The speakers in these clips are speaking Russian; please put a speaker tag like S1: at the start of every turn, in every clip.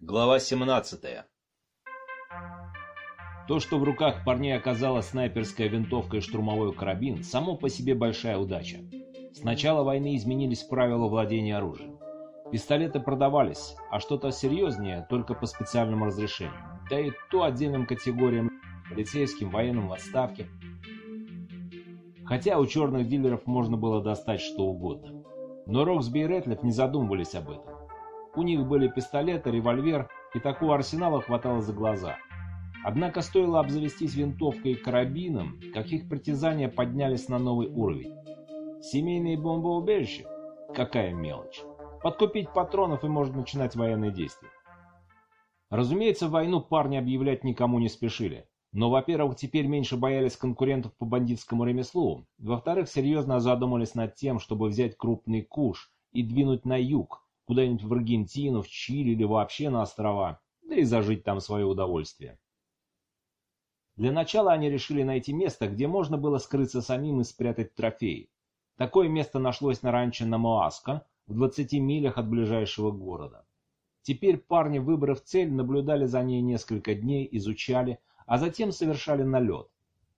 S1: Глава 17
S2: То, что в руках парней оказалась снайперская винтовка и штурмовой карабин, само по себе большая удача. С начала войны изменились правила владения оружием. Пистолеты продавались, а что-то серьезнее только по специальному разрешению. Да и то отдельным категориям, полицейским, военным в отставке. Хотя у черных дилеров можно было достать что угодно. Но Роксби и Рэтлиф не задумывались об этом. У них были пистолеты, револьвер, и такого арсенала хватало за глаза. Однако стоило обзавестись винтовкой и карабином, как их притязания поднялись на новый уровень. Семейные бомбоубежища? Какая мелочь. Подкупить патронов и можно начинать военные действия. Разумеется, войну парни объявлять никому не спешили. Но, во-первых, теперь меньше боялись конкурентов по бандитскому ремеслу. Во-вторых, серьезно задумались над тем, чтобы взять крупный куш и двинуть на юг, куда-нибудь в Аргентину, в Чили или вообще на острова, да и зажить там свое удовольствие. Для начала они решили найти место, где можно было скрыться самим и спрятать трофеи. Такое место нашлось на ранчо на Моаско, в 20 милях от ближайшего города. Теперь парни, выбрав цель, наблюдали за ней несколько дней, изучали, а затем совершали налет.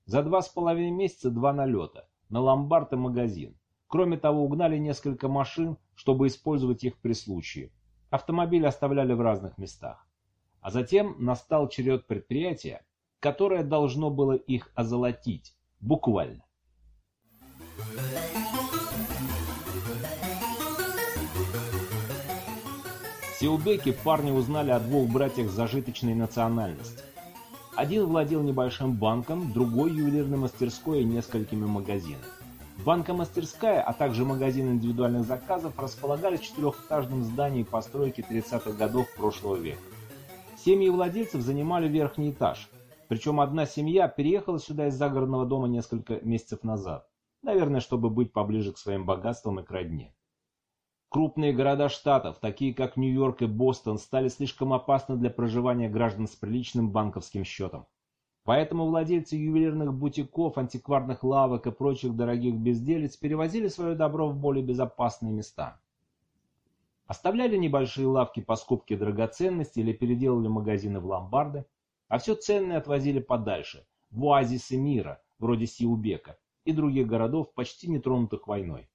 S2: За два с половиной месяца два налета, на ломбард и магазин. Кроме того, угнали несколько машин, чтобы использовать их при случае. Автомобили оставляли в разных местах. А затем настал черед предприятия, которое должно было их озолотить, буквально. В Сеубеке парни узнали о двух братьях зажиточной национальности. Один владел небольшим банком, другой ювелирной мастерской и несколькими магазинами. Банка-мастерская, а также магазин индивидуальных заказов располагались в четырехэтажном здании постройки 30-х годов прошлого века. Семьи владельцев занимали верхний этаж, причем одна семья переехала сюда из загородного дома несколько месяцев назад, наверное, чтобы быть поближе к своим богатствам и к родне. Крупные города штатов, такие как Нью-Йорк и Бостон, стали слишком опасны для проживания граждан с приличным банковским счетом. Поэтому владельцы ювелирных бутиков, антикварных лавок и прочих дорогих безделиц перевозили свое добро в более безопасные места. Оставляли небольшие лавки по скупке драгоценностей или переделали магазины в ломбарды, а все ценное отвозили подальше, в оазисы мира, вроде Сиубека и других городов, почти не тронутых войной.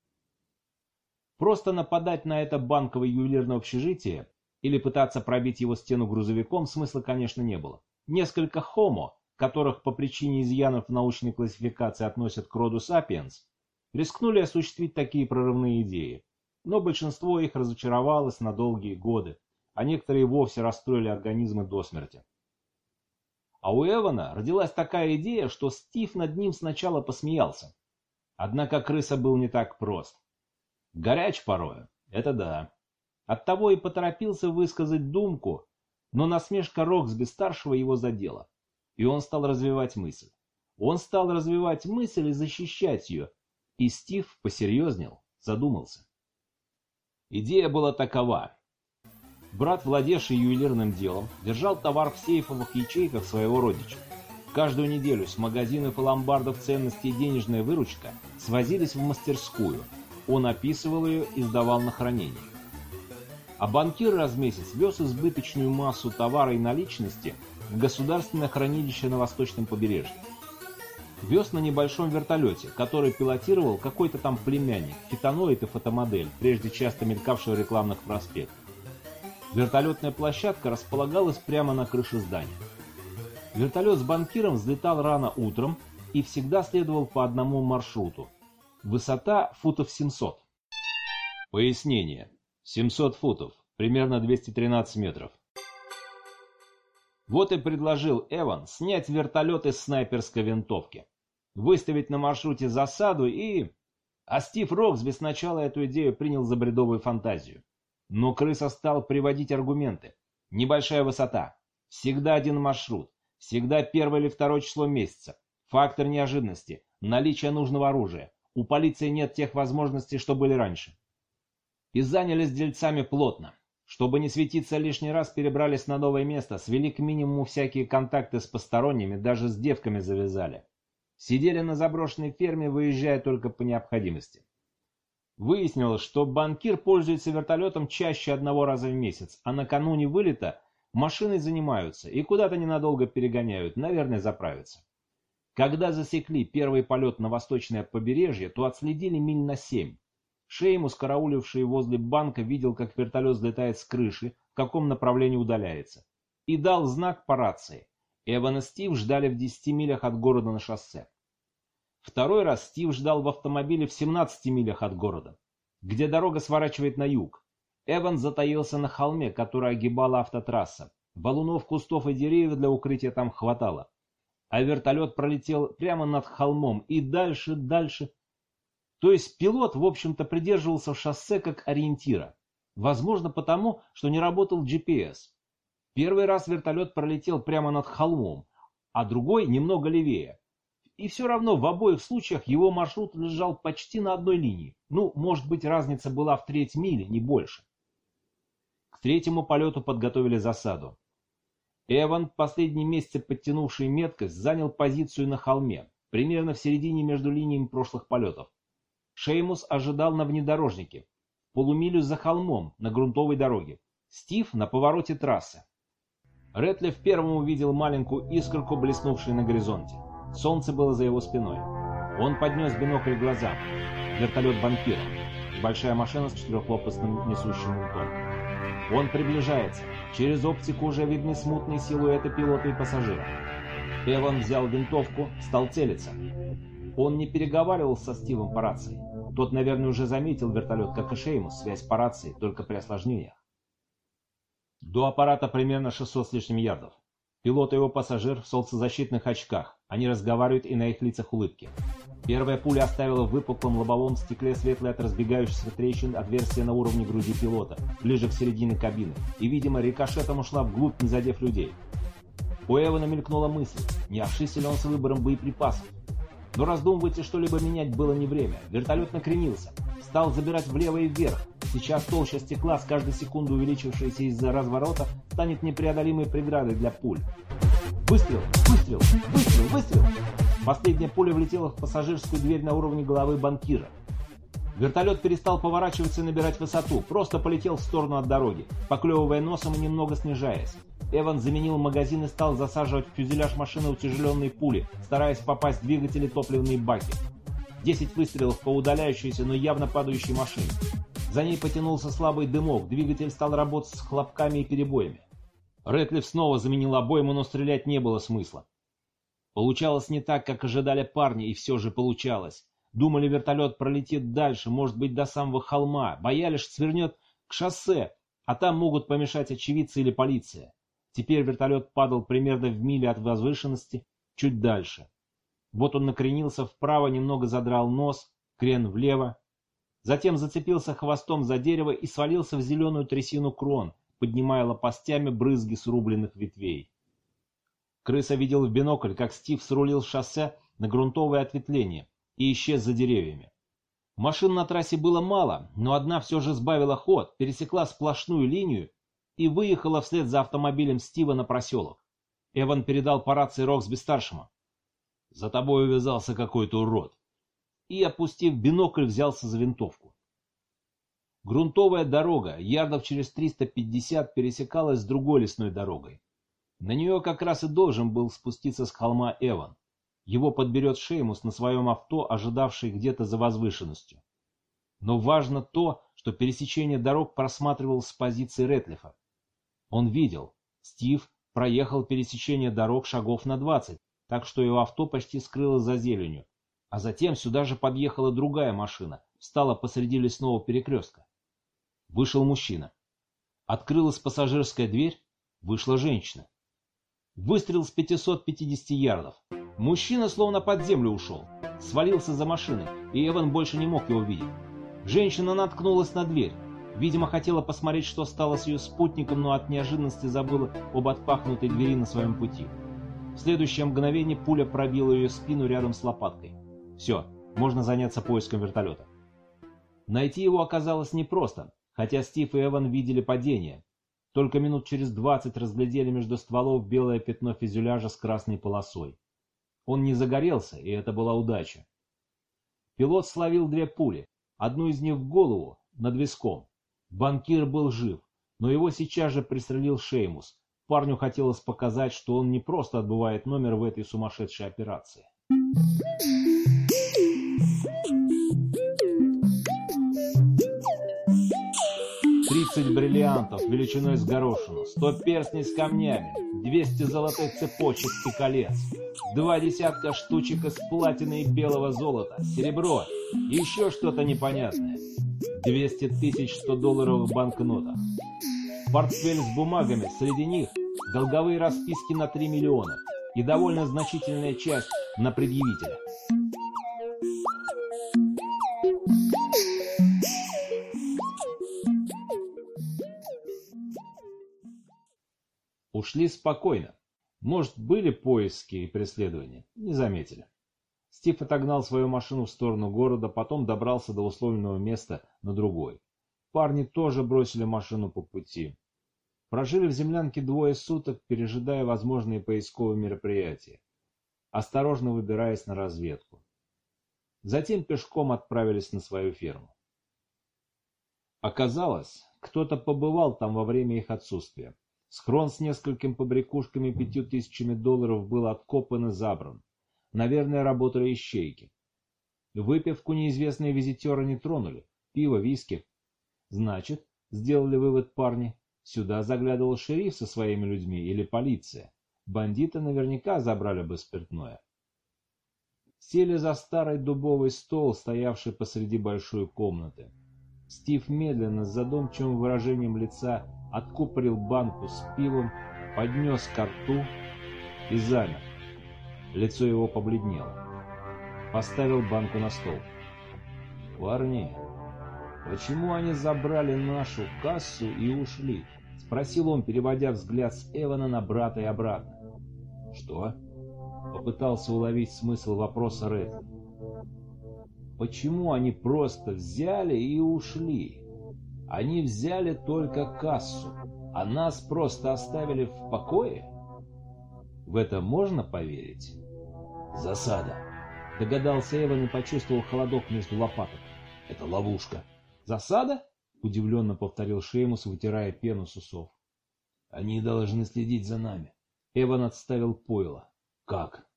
S2: Просто нападать на это банковое ювелирное общежитие или пытаться пробить его стену грузовиком смысла, конечно, не было. Несколько хомо, которых по причине изъянов в научной классификации относят к роду сапиенс, рискнули осуществить такие прорывные идеи. Но большинство их разочаровалось на долгие годы, а некоторые вовсе расстроили организмы до смерти. А у Эвана родилась такая идея, что Стив над ним сначала посмеялся. Однако крыса был не так прост. Горяч порою, это да. Оттого и поторопился высказать думку, но насмешка Роксби-старшего его задела и он стал развивать мысль. Он стал развивать мысль и защищать ее, и Стив посерьезнел, задумался. Идея была такова. Брат, владевший ювелирным делом, держал товар в сейфовых ячейках своего родича. Каждую неделю с магазинов и ломбардов и денежная выручка свозились в мастерскую. Он описывал ее и сдавал на хранение. А банкир раз в месяц вез избыточную массу товара и наличности в государственное хранилище на восточном побережье. Вез на небольшом вертолете, который пилотировал какой-то там племянник, фитоноид и фотомодель, прежде часто мелькавший в рекламных проспектах. Вертолетная площадка располагалась прямо на крыше здания. Вертолет с банкиром взлетал рано утром и всегда следовал по одному маршруту. Высота футов 700. Пояснение. 700 футов, примерно 213 метров. Вот и предложил Эван снять вертолет из снайперской винтовки, выставить на маршруте засаду и... А Стив Роксби сначала эту идею принял за бредовую фантазию. Но крыса стал приводить аргументы. Небольшая высота, всегда один маршрут, всегда первое или второе число месяца, фактор неожиданности, наличие нужного оружия. У полиции нет тех возможностей, что были раньше. И занялись дельцами плотно. Чтобы не светиться лишний раз, перебрались на новое место, свели к минимуму всякие контакты с посторонними, даже с девками завязали. Сидели на заброшенной ферме, выезжая только по необходимости. Выяснилось, что банкир пользуется вертолетом чаще одного раза в месяц, а накануне вылета Машиной занимаются и куда-то ненадолго перегоняют, наверное, заправятся. Когда засекли первый полет на восточное побережье, то отследили миль на семь. Шеймус, карауливший возле банка, видел, как вертолет взлетает с крыши, в каком направлении удаляется, и дал знак по рации. Эван и Стив ждали в 10 милях от города на шоссе. Второй раз Стив ждал в автомобиле в 17 милях от города, где дорога сворачивает на юг. Эван затаился на холме, который огибала автотрасса. Валунов, кустов и деревьев для укрытия там хватало а вертолет пролетел прямо над холмом и дальше, дальше. То есть пилот, в общем-то, придерживался шоссе как ориентира. Возможно, потому, что не работал GPS. Первый раз вертолет пролетел прямо над холмом, а другой немного левее. И все равно в обоих случаях его маршрут лежал почти на одной линии. Ну, может быть, разница была в треть мили, не больше. К третьему полету подготовили засаду. Эван, последние месяцы подтянувший меткость, занял позицию на холме, примерно в середине между линиями прошлых полетов. Шеймус ожидал на внедорожнике, полумилю за холмом, на грунтовой дороге. Стив на повороте трассы. Рэтлиф первым увидел маленькую искорку, блеснувшую на горизонте. Солнце было за его спиной. Он поднес бинокль к глазам. Вертолет банкира. Большая машина с четырехлопастным несущим ультом. Он приближается. Через оптику уже видны смутные силуэты пилота и пассажира. Эван взял винтовку, стал целиться. Он не переговаривал со Стивом по рации. Тот, наверное, уже заметил вертолет, как и Шеймус, связь по рации, только при осложнениях. До аппарата примерно 600 с лишним ярдов. Пилот и его пассажир в солнцезащитных очках. Они разговаривают и на их лицах улыбки. Первая пуля оставила в выпуклом лобовом стекле светлое от разбегающихся трещин отверстие на уровне груди пилота, ближе к середине кабины, и, видимо, рикошетом ушла вглубь, не задев людей. У Эвана мелькнула мысль, не ошибся ли он с выбором боеприпасов. Но раздумывать и что-либо менять было не время. Вертолет накренился, стал забирать влево и вверх. Сейчас толща стекла, с каждой секунды увеличившаяся из-за разворота, станет непреодолимой преградой для пуль. Выстрел! Выстрел! Выстрел! Выстрел! Последняя пуля влетела в пассажирскую дверь на уровне головы банкира. Вертолет перестал поворачиваться и набирать высоту, просто полетел в сторону от дороги, поклевывая носом и немного снижаясь. Эван заменил магазин и стал засаживать в фюзеляж машины утяжеленные пули, стараясь попасть в двигатели топливные баки. Десять выстрелов по удаляющейся, но явно падающей машине. За ней потянулся слабый дымок, двигатель стал работать с хлопками и перебоями. Рэтлиф снова заменил обойму, но стрелять не было смысла. Получалось не так, как ожидали парни, и все же получалось. Думали, вертолет пролетит дальше, может быть, до самого холма. Боялись, свернет к шоссе, а там могут помешать очевидцы или полиция. Теперь вертолет падал примерно в миле от возвышенности, чуть дальше. Вот он накренился вправо, немного задрал нос, крен влево. Затем зацепился хвостом за дерево и свалился в зеленую трясину крон, поднимая лопастями брызги срубленных ветвей. Крыса видел в бинокль, как Стив срулил шоссе на грунтовое ответвление и исчез за деревьями. Машин на трассе было мало, но одна все же сбавила ход, пересекла сплошную линию и выехала вслед за автомобилем Стива на проселок. Эван передал по рации Роксби-старшему. «За тобой увязался какой-то урод». И, опустив бинокль, взялся за винтовку. Грунтовая дорога, ярдов через 350, пересекалась с другой лесной дорогой. На нее как раз и должен был спуститься с холма Эван. Его подберет Шеймус на своем авто, ожидавший где-то за возвышенностью. Но важно то, что пересечение дорог просматривалось с позиции Ретлифа. Он видел, Стив проехал пересечение дорог шагов на 20, так что его авто почти скрылось за зеленью. А затем сюда же подъехала другая машина, встала посреди лесного перекрестка. Вышел мужчина. Открылась пассажирская дверь, вышла женщина. Выстрел с 550 ярдов. Мужчина словно под землю ушел. Свалился за машиной, и Эван больше не мог его видеть. Женщина наткнулась на дверь. Видимо, хотела посмотреть, что стало с ее спутником, но от неожиданности забыла об отпахнутой двери на своем пути. В следующее мгновение пуля пробила ее спину рядом с лопаткой. Все, можно заняться поиском вертолета. Найти его оказалось непросто, хотя Стив и Эван видели падение, только минут через двадцать разглядели между стволов белое пятно фюзеляжа с красной полосой. Он не загорелся, и это была удача. Пилот словил две пули, одну из них в голову, над виском. Банкир был жив, но его сейчас же пристрелил Шеймус. Парню хотелось показать, что он не просто отбывает номер в этой сумасшедшей операции. Тридцать бриллиантов величиной с горошину, сто перстней с камнями, двести золотых цепочек и колец, два десятка штучек из платины и белого золота, серебро еще что-то непонятное. Двести тысяч сто долларовых банкнотах. Портфель с бумагами, среди них долговые расписки на 3 миллиона и довольно значительная часть на предъявителя. Ушли спокойно. Может, были поиски и преследования, не заметили. Стив отогнал свою машину в сторону города, потом добрался до условленного места на другой. Парни тоже бросили машину по пути. Прожили в землянке двое суток, пережидая возможные поисковые мероприятия, осторожно выбираясь на разведку. Затем пешком отправились на свою ферму. Оказалось, кто-то побывал там во время их отсутствия. Схрон с несколькими побрякушками и пятью тысячами долларов был откопан и забран. Наверное, работали ищейки. Выпивку неизвестные визитеры не тронули. Пиво, виски. Значит, сделали вывод парни, Сюда заглядывал шериф со своими людьми или полиция. Бандиты наверняка забрали бы спиртное. Сели за старый дубовый стол, стоявший посреди большой комнаты. Стив медленно, с задумчивым выражением лица, откупорил банку с пивом, поднес ко рту и замер. Лицо его побледнело. Поставил банку на стол. «Парни, почему они забрали нашу кассу и ушли?» — спросил он, переводя взгляд с Эвана на брата и обратно. «Что?» — попытался уловить смысл вопроса Ред. «Почему они просто взяли и ушли? Они взяли только кассу, а нас просто оставили в покое? В это можно поверить?» «Засада!» — догадался Эван и почувствовал холодок между лопаток. «Это ловушка». «Засада?» Удивленно повторил Шеймус, вытирая пену с усов. Они должны следить за нами. Эван отставил пойло. Как?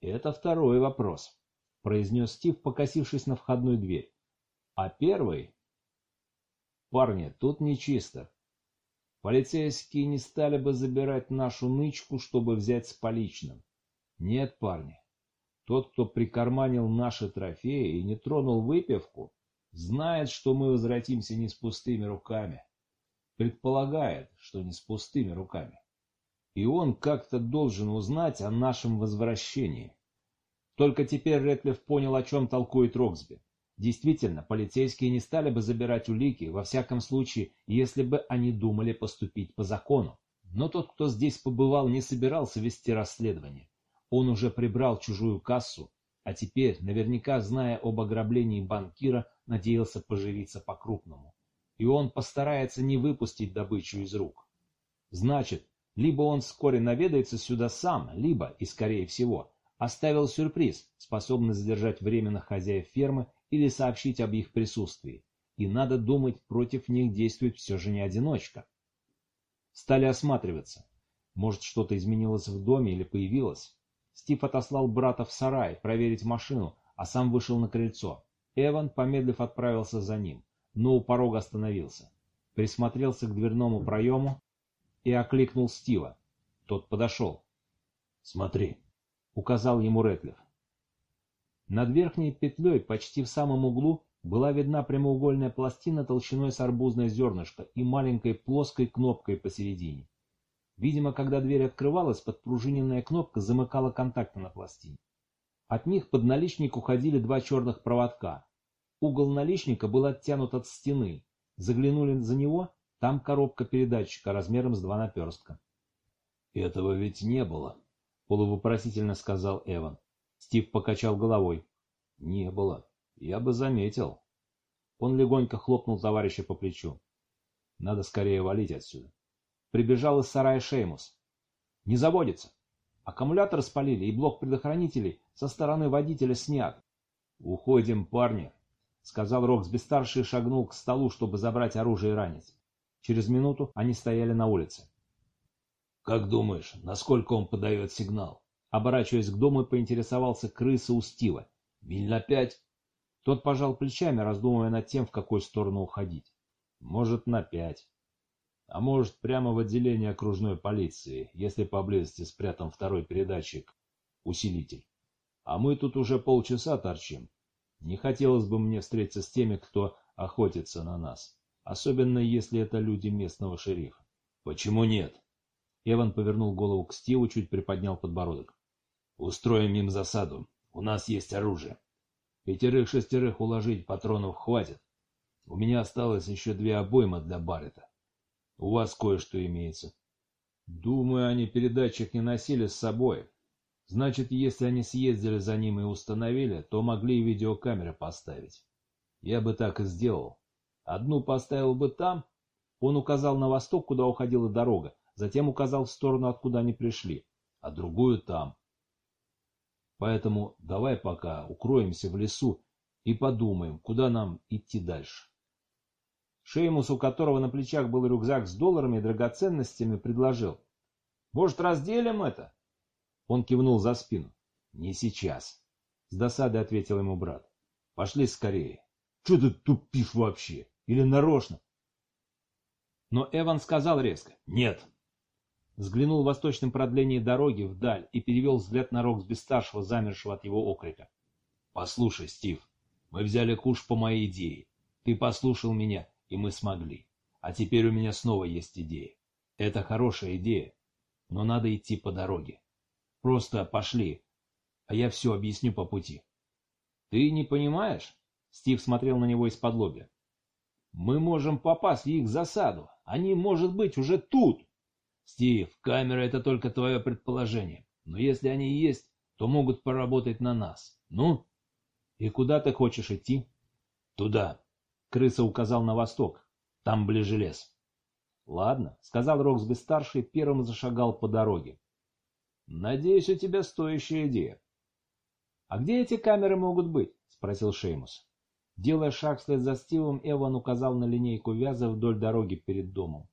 S2: Это второй вопрос, произнес Стив, покосившись на входную дверь. А первый? Парни, тут нечисто. Полицейские не стали бы забирать нашу нычку, чтобы взять с поличным. Нет, парни. Тот, кто прикарманил наши трофеи и не тронул выпивку, Знает, что мы возвратимся не с пустыми руками. Предполагает, что не с пустыми руками. И он как-то должен узнать о нашем возвращении. Только теперь Рэтлиф понял, о чем толкует Роксби. Действительно, полицейские не стали бы забирать улики, во всяком случае, если бы они думали поступить по закону. Но тот, кто здесь побывал, не собирался вести расследование. Он уже прибрал чужую кассу, а теперь, наверняка зная об ограблении банкира, надеялся поживиться по-крупному. И он постарается не выпустить добычу из рук. Значит, либо он вскоре наведается сюда сам, либо, и скорее всего, оставил сюрприз, способный задержать временно хозяев фермы или сообщить об их присутствии. И надо думать, против них действует все же не одиночка. Стали осматриваться. Может, что-то изменилось в доме или появилось. Стив отослал брата в сарай проверить машину, а сам вышел на крыльцо. Эван, помедлив, отправился за ним, но у порога остановился. Присмотрелся к дверному проему и окликнул Стива. Тот подошел. «Смотри», — указал ему Рэтлиф. Над верхней петлей, почти в самом углу, была видна прямоугольная пластина толщиной с арбузное зернышко и маленькой плоской кнопкой посередине. Видимо, когда дверь открывалась, подпружиненная кнопка замыкала контакты на пластине. От них под наличник уходили два черных проводка, Угол наличника был оттянут от стены. Заглянули за него, там коробка передатчика размером с два наперстка. «Этого ведь не было», — полувопросительно сказал Эван. Стив покачал головой. «Не было. Я бы заметил». Он легонько хлопнул товарища по плечу. «Надо скорее валить отсюда». Прибежал из сарая Шеймус. «Не заводится. Аккумулятор спалили, и блок предохранителей со стороны водителя снят. Уходим, парни», сказал Роксби-старший и шагнул к столу, чтобы забрать оружие и ранец. Через минуту они стояли на улице. «Как думаешь, насколько он подает сигнал?» Оборачиваясь к дому, поинтересовался крыса у Стива. «Миль на пять?» Тот пожал плечами, раздумывая над тем, в какую сторону уходить. «Может, на пять. А может, прямо в отделение окружной полиции, если поблизости спрятан второй передатчик, усилитель. А мы тут уже полчаса торчим. Не хотелось бы мне встретиться с теми, кто охотится на нас, особенно если это люди местного шерифа. Почему нет? Эван повернул голову к Стиву, чуть приподнял подбородок. Устроим им засаду. У нас есть оружие. Пятерых-шестерых уложить патронов хватит. У меня осталось еще две обоймы для Баррета. У вас кое-что имеется. Думаю, они передатчик не носили с собой. Значит, если они съездили за ним и установили, то могли и видеокамеры поставить. Я бы так и сделал. Одну поставил бы там. Он указал на восток, куда уходила дорога, затем указал в сторону, откуда они пришли, а другую там. Поэтому давай пока укроемся в лесу и подумаем, куда нам идти дальше. Шеймус, у которого на плечах был рюкзак с долларами и драгоценностями, предложил. «Может, разделим это?» Он кивнул за спину. «Не сейчас», — с досадой ответил ему брат. «Пошли скорее. Че ты тупишь вообще? Или нарочно?» Но Эван сказал резко «Нет». Взглянул в восточном продлении дороги вдаль и перевел взгляд на Роксби-старшего, замершего от его окрика. «Послушай, Стив, мы взяли куш по моей идее. Ты послушал меня, и мы смогли. А теперь у меня снова есть идея. Это хорошая идея, но надо идти по дороге. Просто пошли, а я все объясню по пути. Ты не понимаешь? Стив смотрел на него из-под лобья. Мы можем попасть в их засаду. Они, может быть, уже тут. Стив, камера — это только твое предположение. Но если они есть, то могут поработать на нас. Ну? И куда ты хочешь идти? Туда. Крыса указал на восток. Там ближе лес. Ладно, сказал Роксби-старший, первым зашагал по дороге. Надеюсь, у тебя стоящая идея. А где эти камеры могут быть? Спросил Шеймус. Делая шаг вслед за Стивом, Эван указал на линейку вяза вдоль дороги перед домом.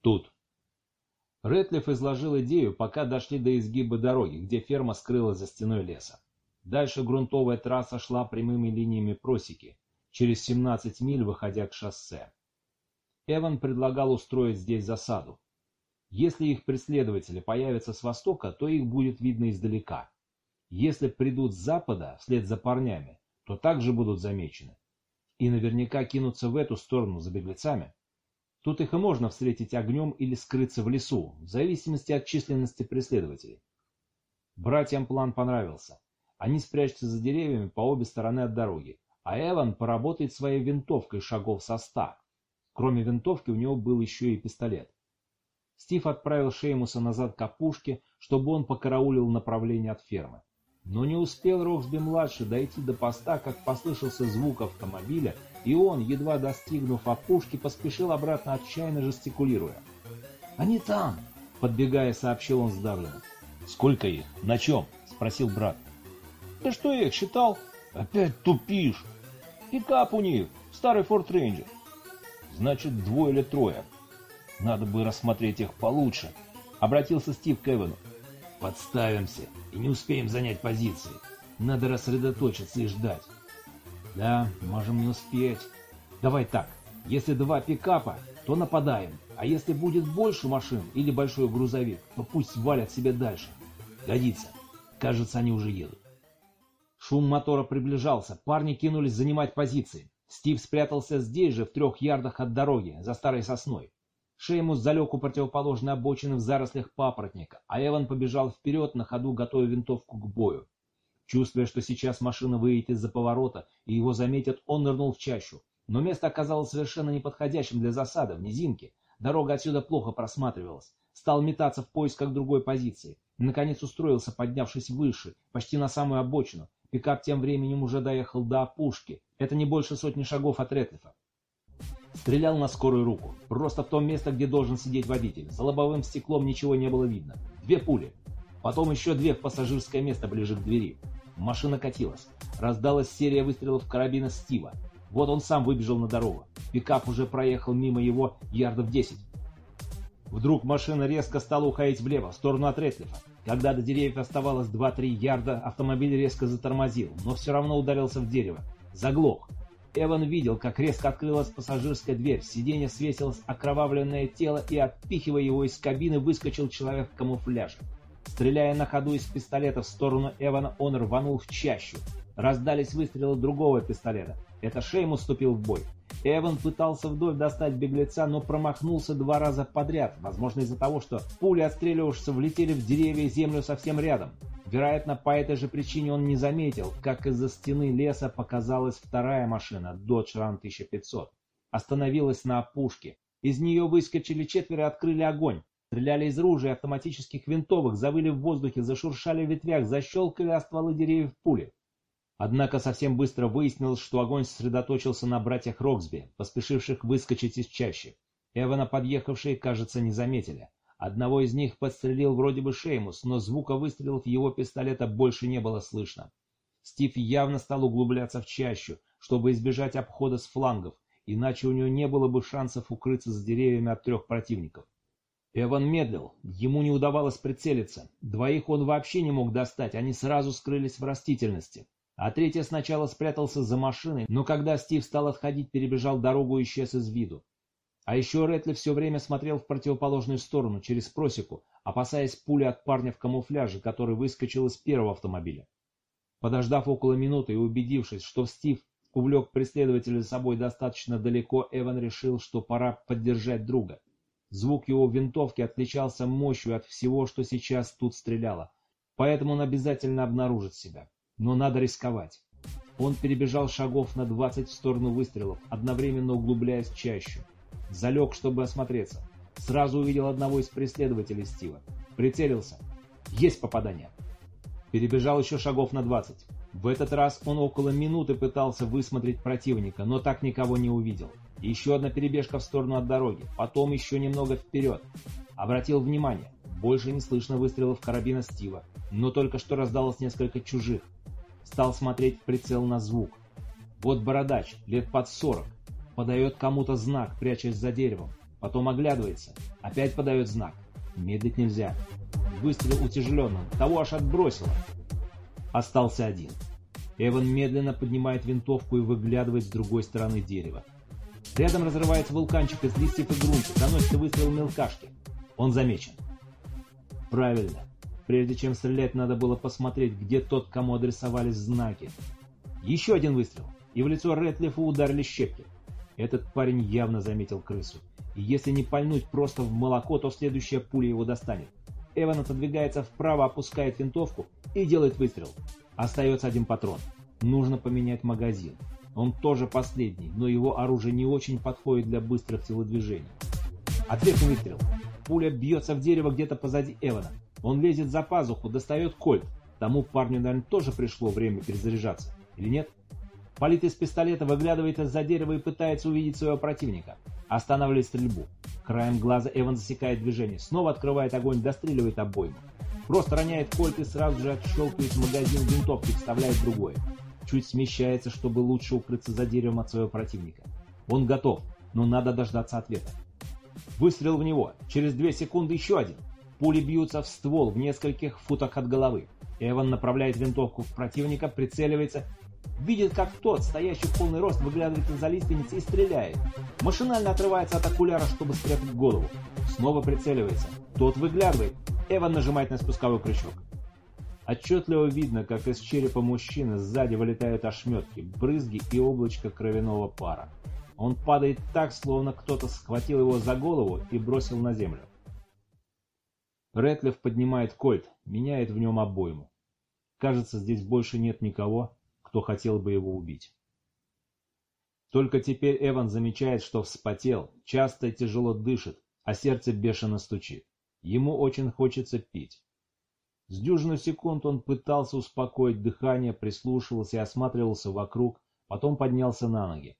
S2: Тут. Рэтлиф изложил идею, пока дошли до изгиба дороги, где ферма скрылась за стеной леса. Дальше грунтовая трасса шла прямыми линиями просеки, через 17 миль выходя к шоссе. Эван предлагал устроить здесь засаду. Если их преследователи появятся с востока, то их будет видно издалека. Если придут с запада вслед за парнями, то также будут замечены. И наверняка кинутся в эту сторону за беглецами. Тут их и можно встретить огнем или скрыться в лесу, в зависимости от численности преследователей. Братьям план понравился. Они спрячутся за деревьями по обе стороны от дороги, а Эван поработает своей винтовкой шагов со ста. Кроме винтовки у него был еще и пистолет. Стив отправил Шеймуса назад к опушке, чтобы он покараулил направление от фермы. Но не успел Роксби-младший дойти до поста, как послышался звук автомобиля, и он, едва достигнув опушки, поспешил обратно отчаянно жестикулируя. «Они там!» — подбегая, сообщил он сдавленно. «Сколько их? На чем?» — спросил брат. «Да что я их считал? Опять тупишь! Пикап у них, старый Форт Рейнджер. Значит, двое или трое. Надо бы рассмотреть их получше. Обратился Стив к Эвану. Подставимся и не успеем занять позиции. Надо рассредоточиться и ждать. Да, можем не успеть. Давай так, если два пикапа, то нападаем. А если будет больше машин или большой грузовик, то пусть валят себе дальше. Годится. Кажется, они уже едут. Шум мотора приближался. Парни кинулись занимать позиции. Стив спрятался здесь же, в трех ярдах от дороги, за старой сосной. Шеймус залег у противоположной обочины в зарослях папоротника, а Эван побежал вперед, на ходу готовя винтовку к бою. Чувствуя, что сейчас машина выйдет из-за поворота и его заметят, он нырнул в чащу. Но место оказалось совершенно неподходящим для засады, в низинке. Дорога отсюда плохо просматривалась. Стал метаться в поисках другой позиции. Наконец устроился, поднявшись выше, почти на самую обочину. Пикап тем временем уже доехал до опушки. Это не больше сотни шагов от Ретлифа. Стрелял на скорую руку. Просто в том место, где должен сидеть водитель. За лобовым стеклом ничего не было видно. Две пули. Потом еще две в пассажирское место ближе к двери. Машина катилась. Раздалась серия выстрелов карабина Стива. Вот он сам выбежал на дорогу. Пикап уже проехал мимо его ярдов 10. Вдруг машина резко стала уходить влево, в сторону от Ретлифа. Когда до деревьев оставалось 2-3 ярда, автомобиль резко затормозил, но все равно ударился в дерево. Заглох. Эван видел, как резко открылась пассажирская дверь, с сиденья свесилось окровавленное тело и, отпихивая его из кабины, выскочил человек в камуфляже. Стреляя на ходу из пистолета в сторону Эвана, он рванул в чащу. Раздались выстрелы другого пистолета. Это Шейм уступил в бой. Эван пытался вдоль достать беглеца, но промахнулся два раза подряд, возможно из-за того, что пули отстреливавшихся влетели в деревья и землю совсем рядом. Вероятно, по этой же причине он не заметил, как из-за стены леса показалась вторая машина, Dodge Ram 1500. Остановилась на опушке. Из нее выскочили четверо и открыли огонь. Стреляли из ружей автоматических винтовок, завыли в воздухе, зашуршали в ветвях, защелкали о стволы деревьев пули. Однако совсем быстро выяснилось, что огонь сосредоточился на братьях Роксби, поспешивших выскочить из чащи. Эвана подъехавшие, кажется, не заметили. Одного из них подстрелил вроде бы Шеймус, но звука выстрелов его пистолета больше не было слышно. Стив явно стал углубляться в чащу, чтобы избежать обхода с флангов, иначе у него не было бы шансов укрыться за деревьями от трех противников. Эван медлил, ему не удавалось прицелиться. Двоих он вообще не мог достать, они сразу скрылись в растительности. А третий сначала спрятался за машиной, но когда Стив стал отходить, перебежал дорогу и исчез из виду. А еще Рэтли все время смотрел в противоположную сторону, через просеку, опасаясь пули от парня в камуфляже, который выскочил из первого автомобиля. Подождав около минуты и убедившись, что Стив увлек преследователя за собой достаточно далеко, Эван решил, что пора поддержать друга. Звук его винтовки отличался мощью от всего, что сейчас тут стреляло, поэтому он обязательно обнаружит себя. Но надо рисковать. Он перебежал шагов на 20 в сторону выстрелов, одновременно углубляясь в чащу. Залег, чтобы осмотреться. Сразу увидел одного из преследователей Стива. Прицелился. Есть попадание. Перебежал еще шагов на 20. В этот раз он около минуты пытался высмотреть противника, но так никого не увидел. Еще одна перебежка в сторону от дороги, потом еще немного вперед. Обратил внимание, больше не слышно выстрелов карабина Стива, но только что раздалось несколько чужих. Стал смотреть в прицел на звук. Вот бородач, лет под сорок, подает кому-то знак, прячась за деревом. Потом оглядывается, опять подает знак. Медлить нельзя. Выстрел утяжеленным, того аж отбросило. Остался один. Эван медленно поднимает винтовку и выглядывает с другой стороны дерева. Рядом разрывается вулканчик из листьев и грунта, доносится выстрел мелкашки. Он замечен. Правильно. Прежде чем стрелять, надо было посмотреть, где тот, кому адресовались знаки. Еще один выстрел, и в лицо Рэтлифа ударили щепки. Этот парень явно заметил крысу. И если не пальнуть просто в молоко, то следующая пуля его достанет. Эван отодвигается вправо, опускает винтовку и делает выстрел. Остается один патрон. Нужно поменять магазин. Он тоже последний, но его оружие не очень подходит для быстрых телодвижений. Ответный выстрел. Пуля бьется в дерево где-то позади Эвана. Он лезет за пазуху, достает кольт. Тому парню, наверное, тоже пришло время перезаряжаться. Или нет? Палит из пистолета, выглядывает из-за дерева и пытается увидеть своего противника. Останавливает стрельбу. Краем глаза Эван засекает движение. Снова открывает огонь, достреливает обойму. Просто роняет кольт и сразу же отщелкивает магазин винтовки, вставляет другое. Чуть смещается, чтобы лучше укрыться за деревом от своего противника. Он готов, но надо дождаться ответа. Выстрел в него. Через две секунды еще один. Пули бьются в ствол в нескольких футах от головы. Эван направляет винтовку в противника, прицеливается, видит, как тот, стоящий в полный рост, выглядывает из-за лиственницы и стреляет. Машинально отрывается от окуляра, чтобы спрятать голову. Снова прицеливается. Тот выглядывает. Эван нажимает на спусковой крючок. Отчетливо видно, как из черепа мужчины сзади вылетают ошметки, брызги и облачко кровяного пара. Он падает так, словно кто-то схватил его за голову и бросил на землю. Рэтлиф поднимает кольт, меняет в нем обойму. Кажется, здесь больше нет никого, кто хотел бы его убить. Только теперь Эван замечает, что вспотел, часто и тяжело дышит, а сердце бешено стучит. Ему очень хочется пить. С дюжину секунд он пытался успокоить дыхание, прислушивался и осматривался вокруг, потом поднялся на ноги.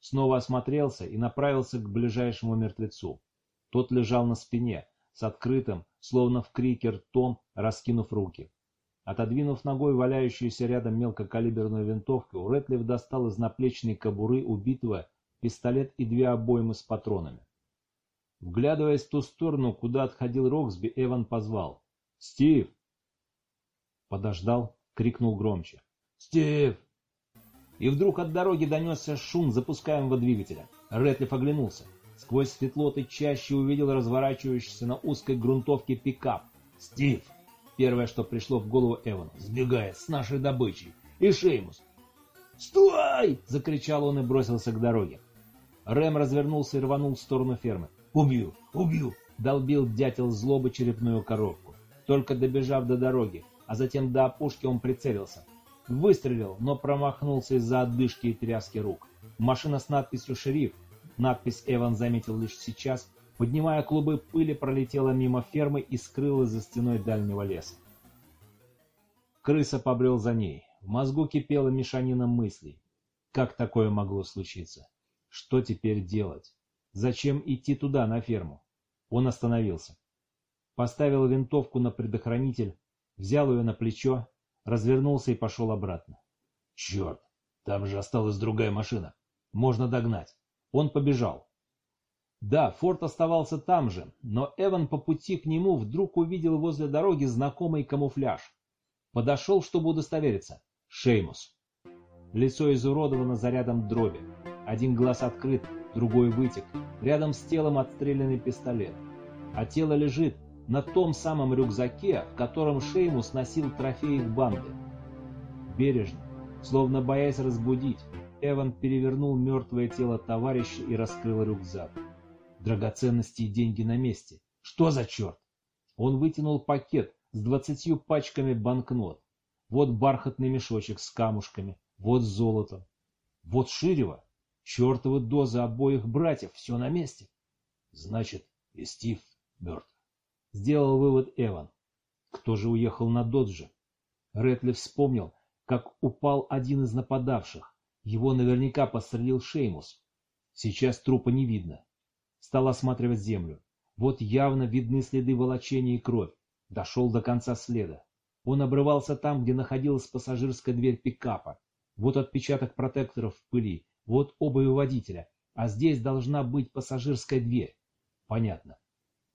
S2: Снова осмотрелся и направился к ближайшему мертвецу. Тот лежал на спине, с открытым, словно в крике ртом, раскинув руки. Отодвинув ногой валяющуюся рядом мелкокалиберную винтовку, Рэтлиф достал из наплечной кобуры убитого пистолет и две обоймы с патронами. Вглядываясь в ту сторону, куда отходил Роксби, Эван позвал. «Стив!» Подождал, крикнул громче. «Стив!» И вдруг от дороги донесся шум запускаемого двигателя. Рэтлиф оглянулся. Сквозь светлоты чаще увидел разворачивающийся на узкой грунтовке пикап. «Стив!» Первое, что пришло в голову Эвану. «Сбегает с нашей добычей!» «И Шеймус!» «Стой!» — закричал он и бросился к дороге. Рэм развернулся и рванул в сторону фермы. «Убью! Убью!» — долбил дятел злобы черепную коробку. Только добежав до дороги, а затем до опушки он прицелился. Выстрелил, но промахнулся из-за отдышки и тряски рук. Машина с надписью «Шериф», надпись Эван заметил лишь сейчас, поднимая клубы пыли, пролетела мимо фермы и скрылась за стеной дальнего леса. Крыса побрел за ней. В мозгу кипела мешанина мыслей. Как такое могло случиться? Что теперь делать? Зачем идти туда, на ферму? Он остановился. Поставил винтовку на предохранитель, взял ее на плечо, развернулся и пошел обратно. Черт, там же осталась другая машина. Можно догнать. Он побежал. Да, форт оставался там же, но Эван по пути к нему вдруг увидел возле дороги знакомый камуфляж. Подошел, чтобы удостовериться. Шеймус. Лицо изуродовано зарядом дроби. Один глаз открыт, другой вытек. Рядом с телом отстрелянный пистолет. А тело лежит на том самом рюкзаке, в котором Шеймус носил трофеи их банды. Бережно, словно боясь разбудить, Эван перевернул мертвое тело товарища и раскрыл рюкзак. Драгоценности и деньги на месте. Что за черт? Он вытянул пакет с двадцатью пачками банкнот. Вот бархатный мешочек с камушками, вот с золотом. Вот Ширева. Чертовы дозы обоих братьев, все на месте. Значит, и Стив мертв. Сделал вывод Эван. Кто же уехал на Додже? Рэтли вспомнил, как упал один из нападавших. Его наверняка пострелил Шеймус. Сейчас трупа не видно. Стал осматривать землю. Вот явно видны следы волочения и кровь. Дошел до конца следа. Он обрывался там, где находилась пассажирская дверь пикапа. Вот отпечаток протекторов в пыли, вот обувь водителя, а здесь должна быть пассажирская дверь. Понятно.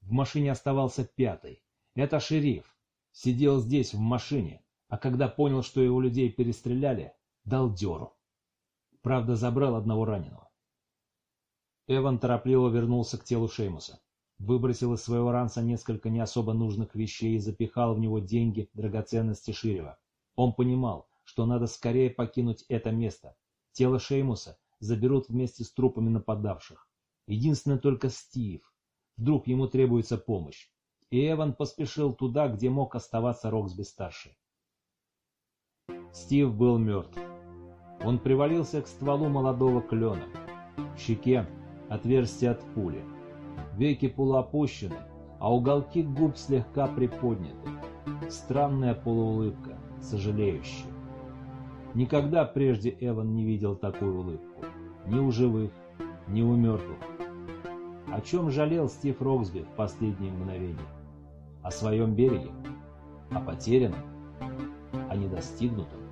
S2: В машине оставался пятый. Это шериф. Сидел здесь, в машине, а когда понял, что его людей перестреляли, дал дёру. Правда, забрал одного раненого. Эван торопливо вернулся к телу Шеймуса. Выбросил из своего ранца несколько не особо нужных вещей и запихал в него деньги, драгоценности Ширева. Он понимал, что надо скорее покинуть это место. Тело Шеймуса заберут вместе с трупами нападавших. Единственное только Стив. Вдруг ему требуется помощь. И Эван поспешил туда, где мог оставаться Роксби-старший. Стив был мертв. Он привалился к стволу молодого клена. В щеке отверстие от пули. Веки полуопущены, а уголки губ слегка приподняты. Странная полуулыбка, сожалеющая. Никогда прежде Эван не видел такую улыбку. Ни у живых, ни у мертвых. О чем жалел Стив Роксби в последние мгновения? О своем береге? О потерянном? О недостигнутом?